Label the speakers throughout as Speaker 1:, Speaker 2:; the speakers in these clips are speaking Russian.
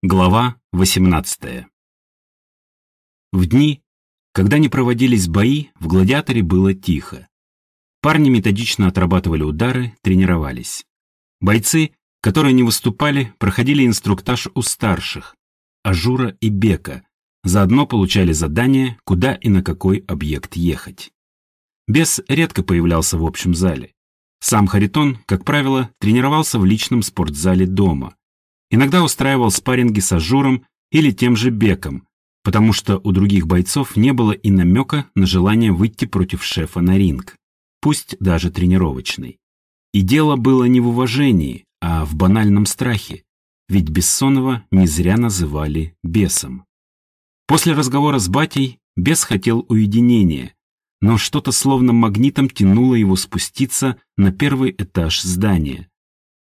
Speaker 1: Глава 18 В дни, когда не проводились бои, в «Гладиаторе» было тихо. Парни методично отрабатывали удары, тренировались. Бойцы, которые не выступали, проходили инструктаж у старших, Ажура и Бека, заодно получали задание, куда и на какой объект ехать. Бес редко появлялся в общем зале. Сам Харитон, как правило, тренировался в личном спортзале дома. Иногда устраивал спарринги с Ажуром или тем же Беком, потому что у других бойцов не было и намека на желание выйти против шефа на ринг, пусть даже тренировочный. И дело было не в уважении, а в банальном страхе, ведь Бессонова не зря называли бесом. После разговора с батей бес хотел уединения, но что-то словно магнитом тянуло его спуститься на первый этаж здания,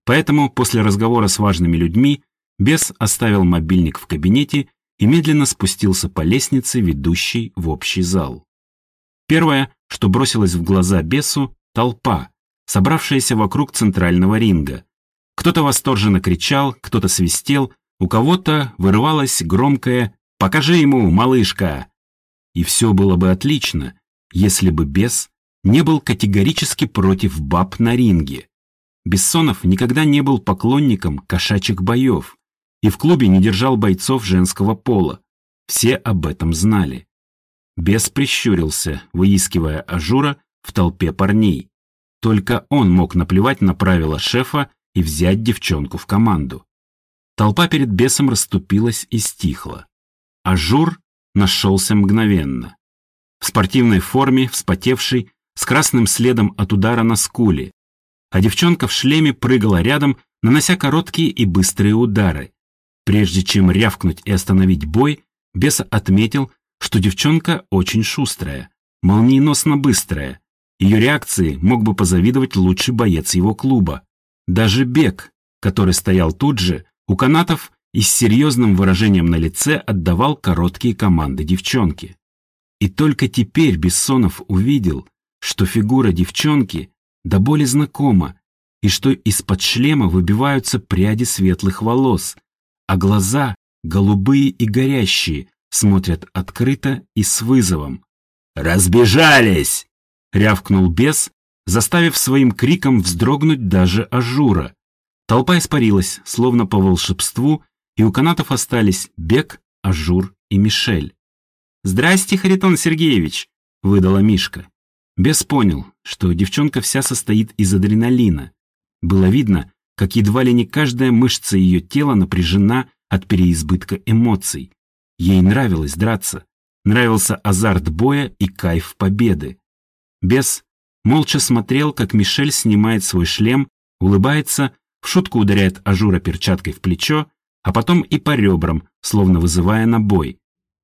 Speaker 1: Поэтому после разговора с важными людьми бес оставил мобильник в кабинете и медленно спустился по лестнице, ведущей в общий зал. Первое, что бросилось в глаза бесу – толпа, собравшаяся вокруг центрального ринга. Кто-то восторженно кричал, кто-то свистел, у кого-то вырывалось громкое «Покажи ему, малышка!». И все было бы отлично, если бы бес не был категорически против баб на ринге. Бессонов никогда не был поклонником кошачьих боев и в клубе не держал бойцов женского пола. Все об этом знали. Бес прищурился, выискивая Ажура в толпе парней. Только он мог наплевать на правила шефа и взять девчонку в команду. Толпа перед бесом расступилась и стихла. Ажур нашелся мгновенно. В спортивной форме, вспотевший, с красным следом от удара на скуле, а девчонка в шлеме прыгала рядом, нанося короткие и быстрые удары. Прежде чем рявкнуть и остановить бой, бес отметил, что девчонка очень шустрая, молниеносно быстрая. Ее реакции мог бы позавидовать лучший боец его клуба. Даже Бек, который стоял тут же, у канатов и с серьезным выражением на лице отдавал короткие команды девчонке. И только теперь Бессонов увидел, что фигура девчонки до боли знакомо, и что из-под шлема выбиваются пряди светлых волос, а глаза, голубые и горящие, смотрят открыто и с вызовом. «Разбежались!» — рявкнул бес, заставив своим криком вздрогнуть даже Ажура. Толпа испарилась, словно по волшебству, и у канатов остались Бек, Ажур и Мишель. «Здрасте, Харитон Сергеевич!» — выдала Мишка. Бес понял, что девчонка вся состоит из адреналина. Было видно, как едва ли не каждая мышца ее тела напряжена от переизбытка эмоций. Ей нравилось драться, нравился азарт боя и кайф победы. Бес молча смотрел, как Мишель снимает свой шлем, улыбается, в шутку ударяет Ажура перчаткой в плечо, а потом и по ребрам, словно вызывая на бой.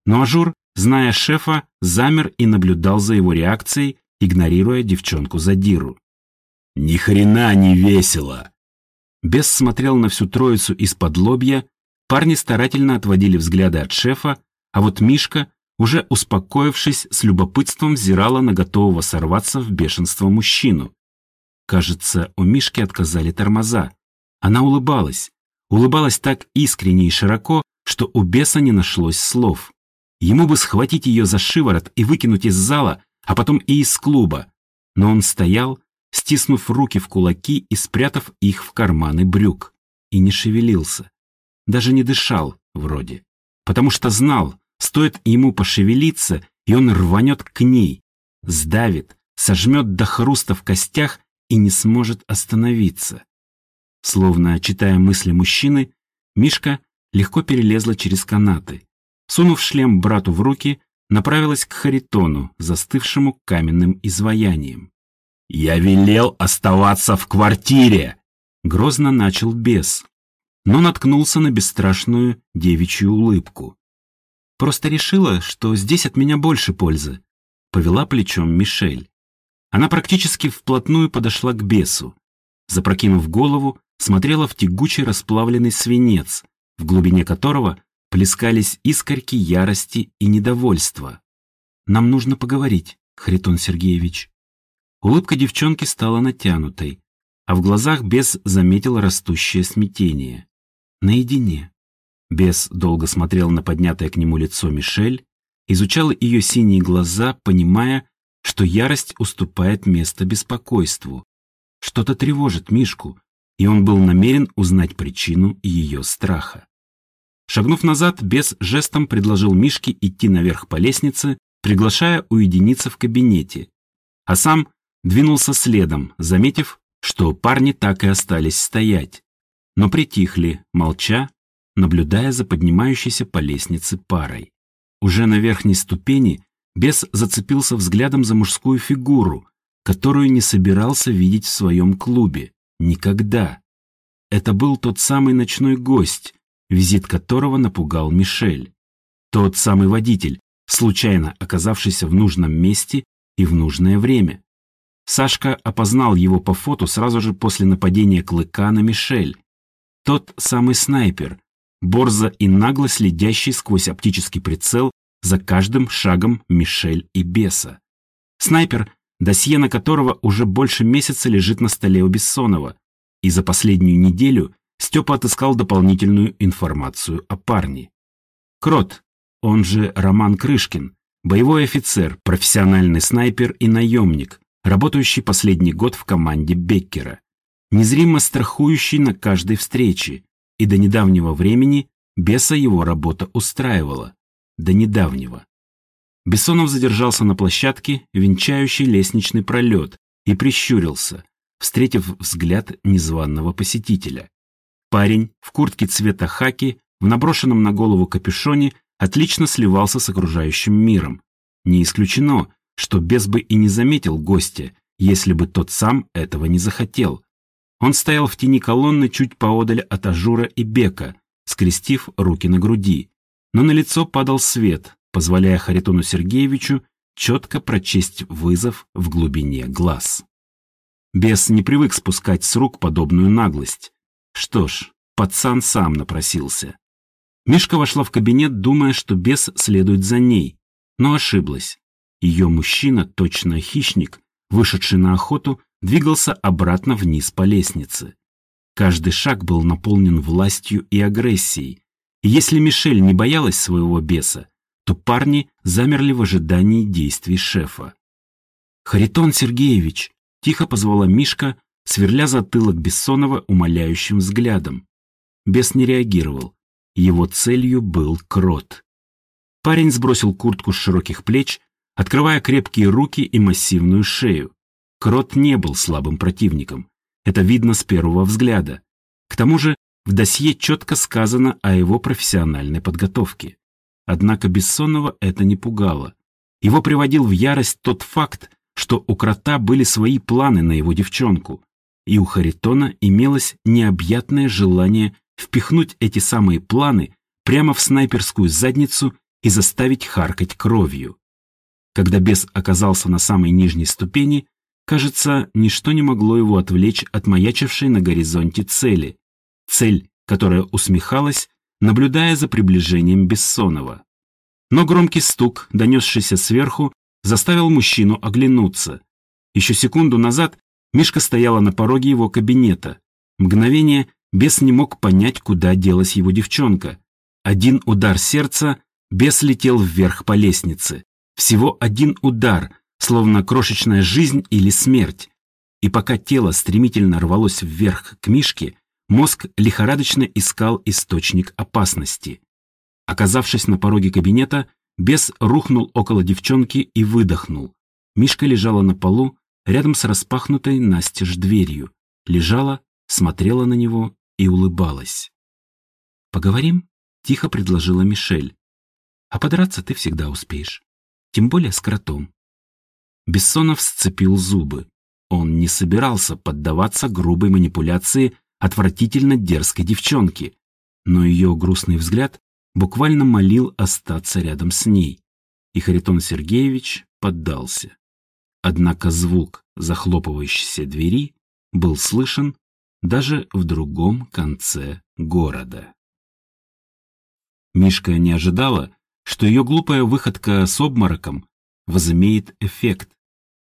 Speaker 1: Но Ажур, зная шефа, замер и наблюдал за его реакцией, игнорируя девчонку-задиру. «Ни хрена не весело!» Бес смотрел на всю троицу исподлобья, парни старательно отводили взгляды от шефа, а вот Мишка, уже успокоившись, с любопытством взирала на готового сорваться в бешенство мужчину. Кажется, у Мишки отказали тормоза. Она улыбалась. Улыбалась так искренне и широко, что у беса не нашлось слов. Ему бы схватить ее за шиворот и выкинуть из зала, а потом и из клуба. Но он стоял, стиснув руки в кулаки и спрятав их в карманы брюк, и не шевелился. Даже не дышал, вроде. Потому что знал, стоит ему пошевелиться, и он рванет к ней, сдавит, сожмет до хруста в костях и не сможет остановиться. Словно читая мысли мужчины, Мишка легко перелезла через канаты. Сунув шлем брату в руки, направилась к Харитону, застывшему каменным изваянием. «Я велел оставаться в квартире!» Грозно начал бес, но наткнулся на бесстрашную девичью улыбку. «Просто решила, что здесь от меня больше пользы», — повела плечом Мишель. Она практически вплотную подошла к бесу. Запрокинув голову, смотрела в тягучий расплавленный свинец, в глубине которого плескались искорки ярости и недовольства. «Нам нужно поговорить, Харитон Сергеевич». Улыбка девчонки стала натянутой, а в глазах бес заметил растущее смятение. Наедине. Бес долго смотрел на поднятое к нему лицо Мишель, изучал ее синие глаза, понимая, что ярость уступает место беспокойству. Что-то тревожит Мишку, и он был намерен узнать причину ее страха. Шагнув назад, бес жестом предложил Мишке идти наверх по лестнице, приглашая уединиться в кабинете, а сам двинулся следом, заметив, что парни так и остались стоять, но притихли, молча, наблюдая за поднимающейся по лестнице парой. Уже на верхней ступени бес зацепился взглядом за мужскую фигуру, которую не собирался видеть в своем клубе. Никогда. Это был тот самый ночной гость, визит которого напугал Мишель. Тот самый водитель, случайно оказавшийся в нужном месте и в нужное время. Сашка опознал его по фото сразу же после нападения Клыка на Мишель. Тот самый снайпер, борзо и нагло следящий сквозь оптический прицел за каждым шагом Мишель и Беса. Снайпер, досье на которого уже больше месяца лежит на столе у Бессонова, и за последнюю неделю Степа отыскал дополнительную информацию о парне. Крот, он же Роман Крышкин, боевой офицер, профессиональный снайпер и наемник, работающий последний год в команде Беккера, незримо страхующий на каждой встрече, и до недавнего времени Беса его работа устраивала. До недавнего. Бессонов задержался на площадке, венчающей лестничный пролет, и прищурился, встретив взгляд незваного посетителя. Парень в куртке цвета хаки, в наброшенном на голову капюшоне, отлично сливался с окружающим миром. Не исключено, что бес бы и не заметил гостя, если бы тот сам этого не захотел. Он стоял в тени колонны чуть поодаль от Ажура и Бека, скрестив руки на груди. Но на лицо падал свет, позволяя Харитону Сергеевичу четко прочесть вызов в глубине глаз. Бес не привык спускать с рук подобную наглость. Что ж, пацан сам напросился. Мишка вошла в кабинет, думая, что бес следует за ней, но ошиблась. Ее мужчина, точно хищник, вышедший на охоту, двигался обратно вниз по лестнице. Каждый шаг был наполнен властью и агрессией. И если Мишель не боялась своего беса, то парни замерли в ожидании действий шефа. «Харитон Сергеевич!» — тихо позвала Мишка, сверля затылок Бессонова умоляющим взглядом. Бес не реагировал. Его целью был крот. Парень сбросил куртку с широких плеч, открывая крепкие руки и массивную шею. Крот не был слабым противником. Это видно с первого взгляда. К тому же в досье четко сказано о его профессиональной подготовке. Однако Бессонова это не пугало. Его приводил в ярость тот факт, что у крота были свои планы на его девчонку, и у Харитона имелось необъятное желание впихнуть эти самые планы прямо в снайперскую задницу и заставить харкать кровью. Когда бес оказался на самой нижней ступени, кажется, ничто не могло его отвлечь от маячившей на горизонте цели. Цель, которая усмехалась, наблюдая за приближением Бессонова. Но громкий стук, донесшийся сверху, заставил мужчину оглянуться. Еще секунду назад Мишка стояла на пороге его кабинета. Мгновение бес не мог понять, куда делась его девчонка. Один удар сердца, бес летел вверх по лестнице. Всего один удар, словно крошечная жизнь или смерть. И пока тело стремительно рвалось вверх к Мишке, мозг лихорадочно искал источник опасности. Оказавшись на пороге кабинета, бес рухнул около девчонки и выдохнул. Мишка лежала на полу, рядом с распахнутой настежь дверью, лежала, смотрела на него и улыбалась. «Поговорим?» — тихо предложила Мишель. «А подраться ты всегда успеешь, тем более с кротом». Бессонов сцепил зубы. Он не собирался поддаваться грубой манипуляции отвратительно дерзкой девчонки, но ее грустный взгляд буквально молил остаться рядом с ней, и Харитон Сергеевич поддался. Однако звук захлопывающейся двери был слышен даже в другом конце города. Мишка не ожидала, что ее глупая выходка с обмороком возымеет эффект.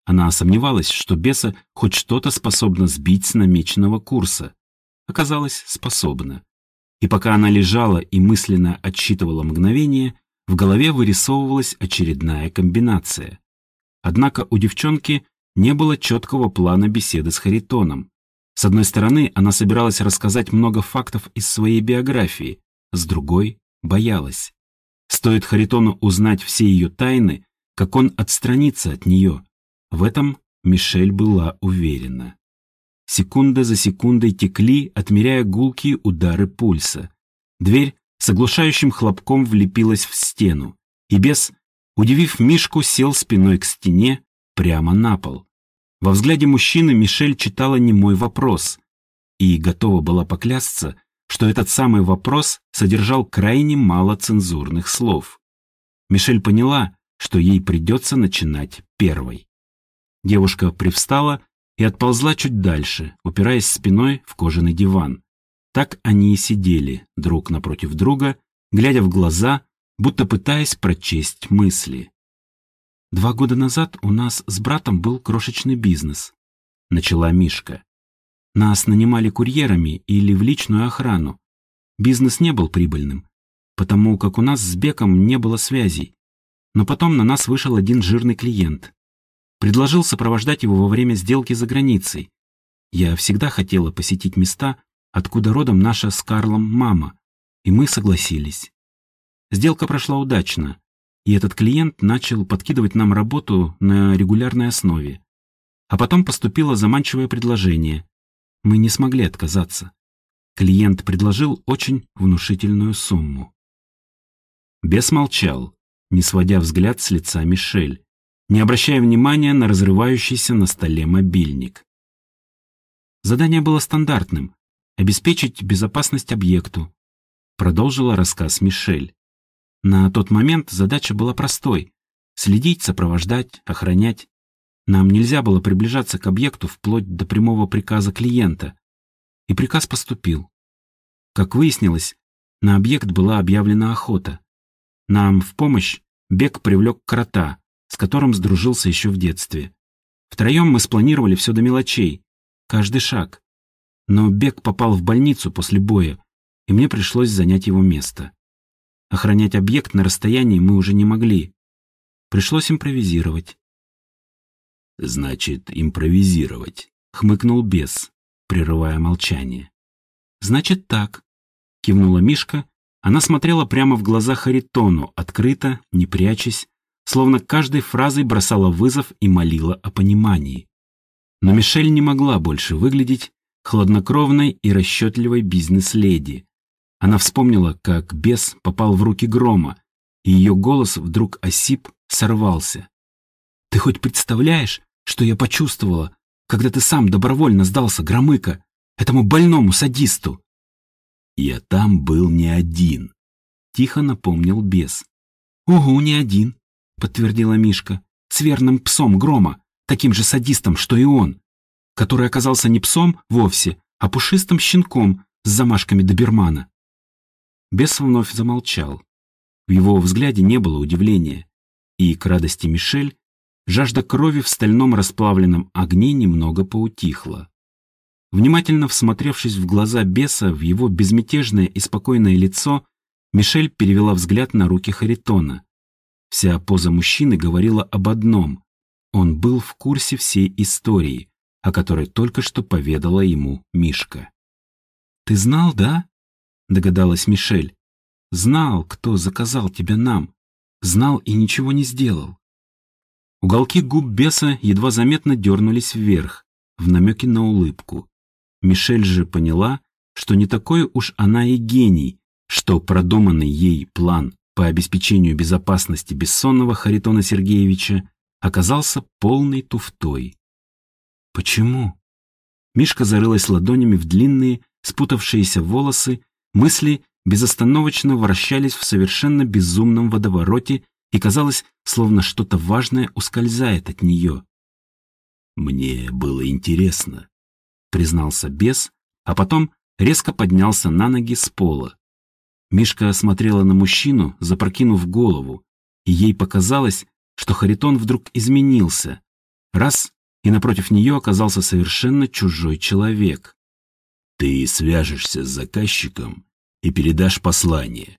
Speaker 1: Она сомневалась, что беса хоть что-то способна сбить с намеченного курса. Оказалось, способна. и пока она лежала и мысленно отсчитывала мгновение, в голове вырисовывалась очередная комбинация. Однако у девчонки не было четкого плана беседы с Харитоном. С одной стороны, она собиралась рассказать много фактов из своей биографии, с другой — боялась. Стоит Харитону узнать все ее тайны, как он отстранится от нее. В этом Мишель была уверена. Секунда за секундой текли, отмеряя гулкие удары пульса. Дверь с оглушающим хлопком влепилась в стену, и бес, удивив Мишку, сел спиной к стене прямо на пол. Во взгляде мужчины Мишель читала немой вопрос и готова была поклясться, что этот самый вопрос содержал крайне мало цензурных слов. Мишель поняла, что ей придется начинать первой. Девушка привстала и отползла чуть дальше, упираясь спиной в кожаный диван. Так они и сидели, друг напротив друга, глядя в глаза, будто пытаясь прочесть мысли. «Два года назад у нас с братом был крошечный бизнес», — начала Мишка. «Нас нанимали курьерами или в личную охрану. Бизнес не был прибыльным, потому как у нас с Беком не было связей. Но потом на нас вышел один жирный клиент. Предложил сопровождать его во время сделки за границей. Я всегда хотела посетить места, откуда родом наша с Карлом мама, и мы согласились. Сделка прошла удачно, и этот клиент начал подкидывать нам работу на регулярной основе. А потом поступило заманчивое предложение. Мы не смогли отказаться. Клиент предложил очень внушительную сумму. Бес молчал, не сводя взгляд с лица Мишель не обращая внимания на разрывающийся на столе мобильник. Задание было стандартным — обеспечить безопасность объекту, продолжила рассказ Мишель. На тот момент задача была простой — следить, сопровождать, охранять. Нам нельзя было приближаться к объекту вплоть до прямого приказа клиента. И приказ поступил. Как выяснилось, на объект была объявлена охота. Нам в помощь Бег привлек крота, с которым сдружился еще в детстве. Втроем мы спланировали все до мелочей, каждый шаг. Но Бек попал в больницу после боя, и мне пришлось занять его место. Охранять объект на расстоянии мы уже не могли. Пришлось импровизировать.
Speaker 2: «Значит, импровизировать», — хмыкнул бес, прерывая молчание.
Speaker 1: «Значит так», — кивнула Мишка. Она смотрела прямо в глаза Харитону, открыто, не прячась, словно каждой фразой бросала вызов и молила о понимании. Но Мишель не могла больше выглядеть хладнокровной и расчетливой бизнес-леди. Она вспомнила, как бес попал в руки грома, и ее голос вдруг осип, сорвался. «Ты хоть представляешь, что я почувствовала, когда ты сам добровольно сдался Громыка, этому больному садисту?»
Speaker 2: «Я там был не один», — тихо напомнил бес.
Speaker 1: «Угу, не один подтвердила Мишка, с верным псом Грома, таким же садистом, что и он, который оказался не псом вовсе, а пушистым щенком с замашками добермана. Бес вновь замолчал. В его взгляде не было удивления, и, к радости Мишель, жажда крови в стальном расплавленном огне немного поутихла. Внимательно всмотревшись в глаза беса, в его безмятежное и спокойное лицо, Мишель перевела взгляд на руки Харитона, Вся поза мужчины говорила об одном. Он был в курсе всей истории, о которой только что поведала ему Мишка. «Ты знал, да?» — догадалась Мишель. «Знал, кто заказал тебя нам. Знал и ничего не сделал». Уголки губ беса едва заметно дернулись вверх, в намеке на улыбку. Мишель же поняла, что не такой уж она и гений, что продуманный ей план по обеспечению безопасности бессонного Харитона Сергеевича оказался полной туфтой. Почему? Мишка зарылась ладонями в длинные, спутавшиеся волосы, мысли безостановочно вращались в совершенно безумном водовороте, и казалось, словно что-то важное ускользает от нее.
Speaker 2: «Мне было интересно», — признался бес, а потом резко поднялся на ноги с пола.
Speaker 1: Мишка смотрела на мужчину, запрокинув голову, и ей показалось, что Харитон вдруг изменился. Раз, и напротив нее оказался совершенно чужой человек.
Speaker 2: «Ты свяжешься с заказчиком и передашь послание».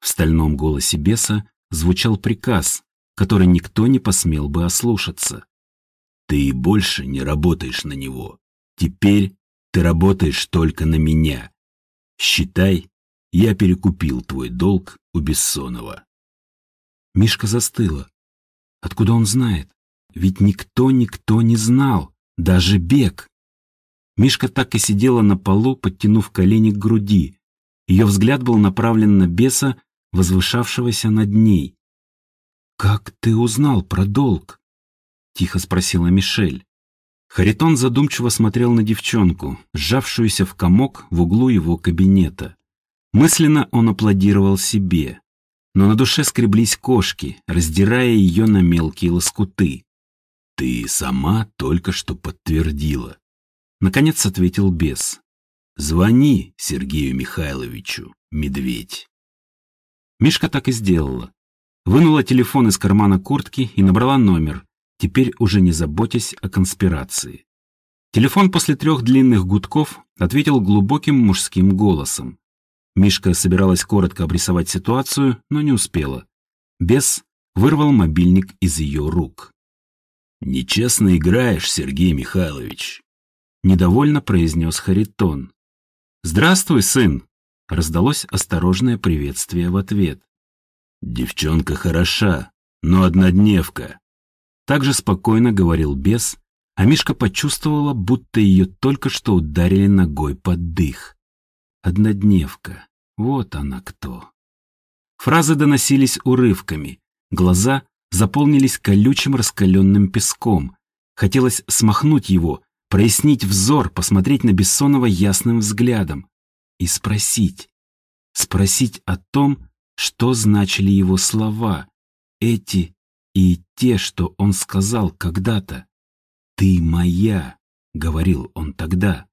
Speaker 1: В стальном голосе беса звучал приказ, который никто не посмел бы ослушаться.
Speaker 2: «Ты больше не работаешь на него. Теперь ты работаешь только на меня. Считай, я перекупил твой долг у Бессонова».
Speaker 1: Мишка застыла. Откуда он знает? Ведь никто-никто не знал, даже Бег. Мишка так и сидела на полу, подтянув колени к груди. Ее взгляд был направлен на беса, возвышавшегося над ней. «Как ты узнал про долг?» — тихо спросила Мишель. Харитон задумчиво смотрел на девчонку, сжавшуюся в комок в углу его кабинета. Мысленно он аплодировал себе, но на душе скреблись кошки, раздирая ее на мелкие лоскуты.
Speaker 2: «Ты сама только что подтвердила», — наконец ответил бес. «Звони Сергею Михайловичу, медведь».
Speaker 1: Мишка так и сделала. Вынула телефон из кармана куртки и набрала номер, теперь уже не заботясь о конспирации. Телефон после трех длинных гудков ответил глубоким мужским голосом. Мишка собиралась коротко обрисовать ситуацию, но не успела. Бес вырвал мобильник из ее рук.
Speaker 2: «Нечестно играешь, Сергей Михайлович», —
Speaker 1: недовольно произнес Харитон. «Здравствуй, сын!» — раздалось осторожное приветствие в ответ.
Speaker 2: «Девчонка хороша, но однодневка», — также спокойно говорил бес, а Мишка почувствовала, будто ее только что ударили ногой под дых.
Speaker 1: Однодневка, вот она кто. Фразы доносились урывками, глаза заполнились колючим раскаленным песком. Хотелось смахнуть его, прояснить взор, посмотреть на Бессонова ясным взглядом и спросить. Спросить о том, что значили его слова, эти и те, что он сказал когда-то. «Ты моя», — говорил он тогда.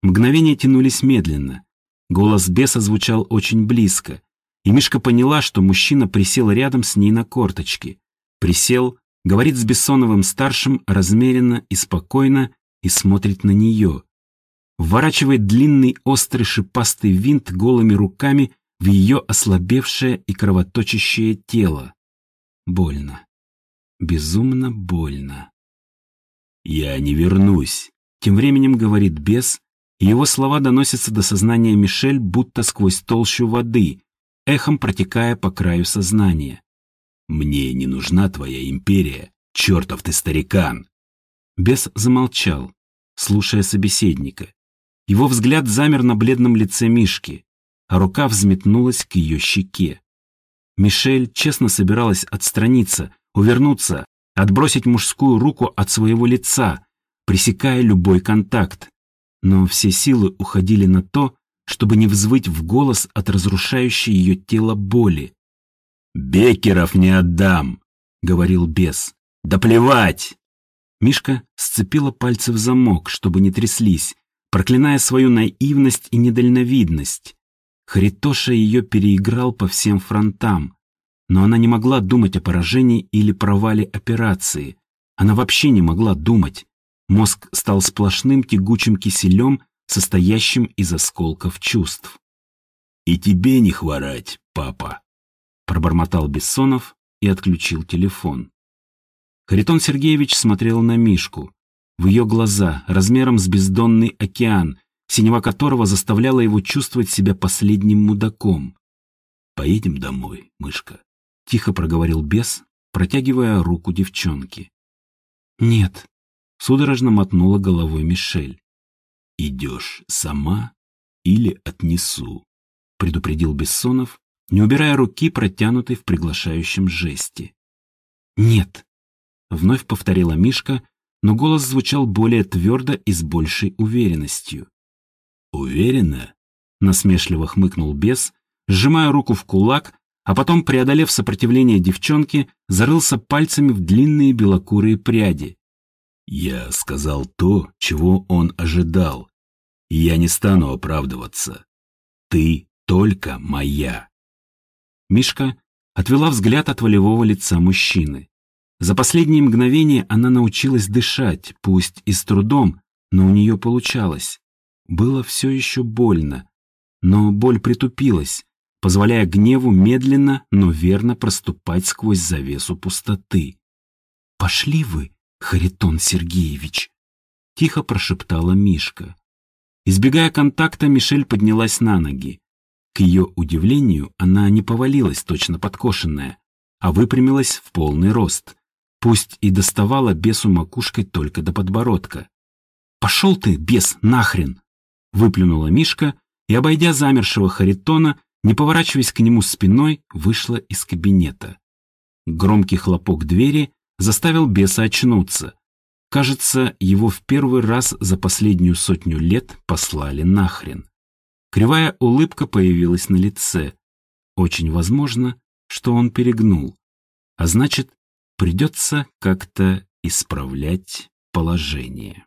Speaker 1: Мгновения тянулись медленно. Голос беса звучал очень близко, и Мишка поняла, что мужчина присел рядом с ней на корточки. Присел, говорит с Бессоновым-старшим размеренно и спокойно и смотрит на нее. Вворачивает длинный острый шипастый винт голыми руками в ее ослабевшее и кровоточащее тело. Больно. Безумно больно.
Speaker 2: «Я не вернусь», —
Speaker 1: тем временем говорит бес, и его слова доносятся до сознания Мишель будто сквозь толщу воды, эхом протекая по краю сознания.
Speaker 2: «Мне не нужна твоя империя, чертов ты старикан!»
Speaker 1: Бес замолчал, слушая собеседника. Его взгляд замер на бледном лице Мишки, а рука взметнулась к ее щеке. Мишель честно собиралась отстраниться, увернуться, отбросить мужскую руку от своего лица, пресекая любой контакт. Но все силы уходили на то, чтобы не взвыть в голос от разрушающей ее тело боли.
Speaker 2: «Бекеров не отдам!» — говорил бес. «Да плевать!»
Speaker 1: Мишка сцепила пальцы в замок, чтобы не тряслись, проклиная свою наивность и недальновидность. Харитоша ее переиграл по всем фронтам, но она не могла думать о поражении или провале операции. Она вообще не могла думать. Мозг стал сплошным тягучим киселем, состоящим из осколков чувств.
Speaker 2: «И тебе не хворать, папа», — пробормотал Бессонов и отключил телефон.
Speaker 1: Харитон Сергеевич смотрел на Мишку. В ее глаза, размером с бездонный океан, синева которого заставляла его чувствовать себя последним мудаком.
Speaker 2: «Поедем домой, мышка», —
Speaker 1: тихо проговорил бес, протягивая руку девчонки. «Нет», — судорожно мотнула головой Мишель.
Speaker 2: «Идешь сама или отнесу?» — предупредил Бессонов, не убирая руки, протянутой в приглашающем жесте.
Speaker 1: «Нет», — вновь повторила Мишка, но голос звучал более твердо и с большей уверенностью.
Speaker 2: «Уверена?»
Speaker 1: — насмешливо хмыкнул бес, сжимая руку в кулак, а потом, преодолев сопротивление девчонки, зарылся пальцами в длинные белокурые пряди.
Speaker 2: «Я сказал то, чего он ожидал, я не стану оправдываться. Ты только моя».
Speaker 1: Мишка отвела взгляд от волевого лица мужчины. За последние мгновения она научилась дышать, пусть и с трудом, но у нее получалось. Было все еще больно, но боль притупилась, позволяя гневу медленно, но верно проступать сквозь завесу пустоты. «Пошли вы, Харитон Сергеевич!» — тихо прошептала Мишка. Избегая контакта, Мишель поднялась на ноги. К ее удивлению, она не повалилась точно подкошенная, а выпрямилась в полный рост, пусть и доставала бесу макушкой только до подбородка. «Пошел ты, бес, нахрен!» — выплюнула Мишка и, обойдя замершего Харитона, не поворачиваясь к нему спиной, вышла из кабинета. Громкий хлопок двери заставил беса очнуться. Кажется, его в первый раз за последнюю сотню лет послали нахрен. Кривая улыбка появилась на лице. Очень возможно, что он перегнул. А значит, придется как-то исправлять положение.